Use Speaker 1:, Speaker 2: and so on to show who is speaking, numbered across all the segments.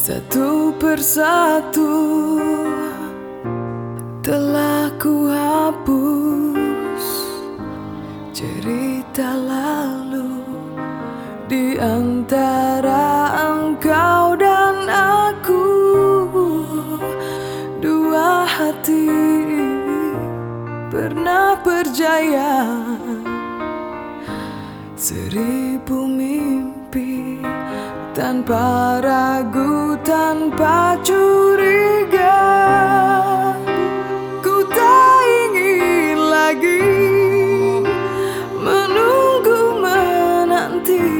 Speaker 1: Satu persatu telah ku hapus. Cerita lalu di antara engkau dan aku. Dua hati pernah berjaya. Seribu mimpi tanpa ragu tanpa curiga ku tak ingin lagi menunggu menanti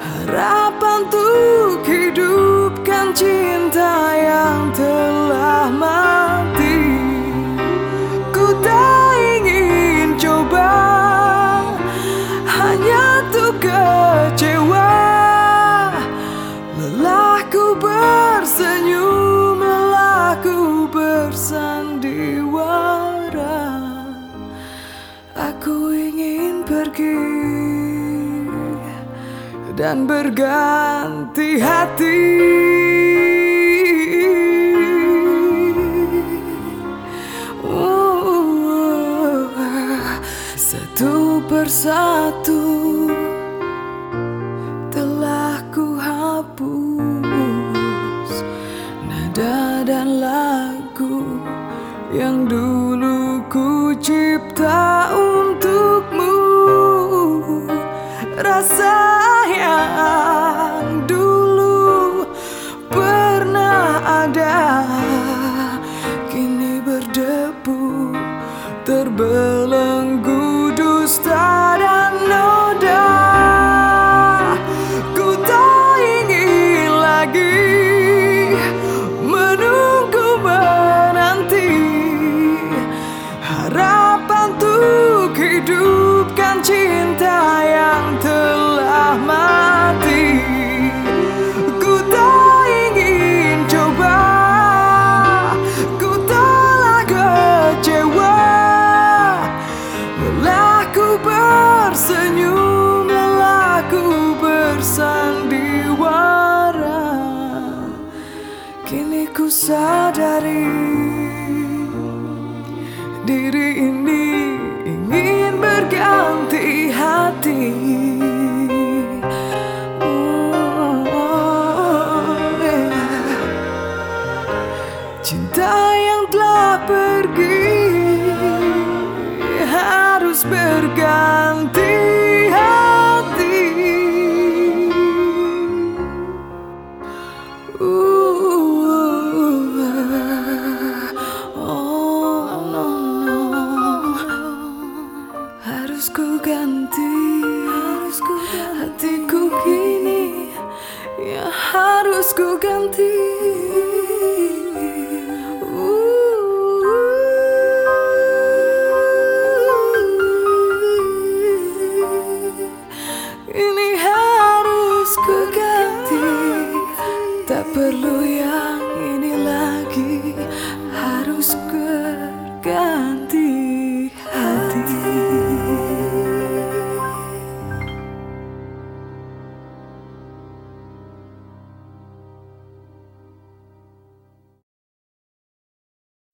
Speaker 1: harapan untuk hidupkan cinta yang telah mati. Ku tak ingin coba hanya untuk dan berganti hati. Satu persatu telah ku hapus nada dan lagu yang dulu ku cipta untukmu. Rasa yang dulu pernah ada. Kini berdebu terbelenggu dusta dan noda. Ku tak ingin lagi menunggu menanti. Harapan untuk hidupkan cinta yang mati. Ku tak ingin coba. Ku telah kecewa. Lelahku bersenyum lelahku bersandiwara kini ku sadari diri ini ingin berganti hati Cinta yang telah pergi harus berganti hati. Uh, uh, uh. oh no no, harus ku ganti, harus ku ganti. hatiku kini ya harus ku ganti. school.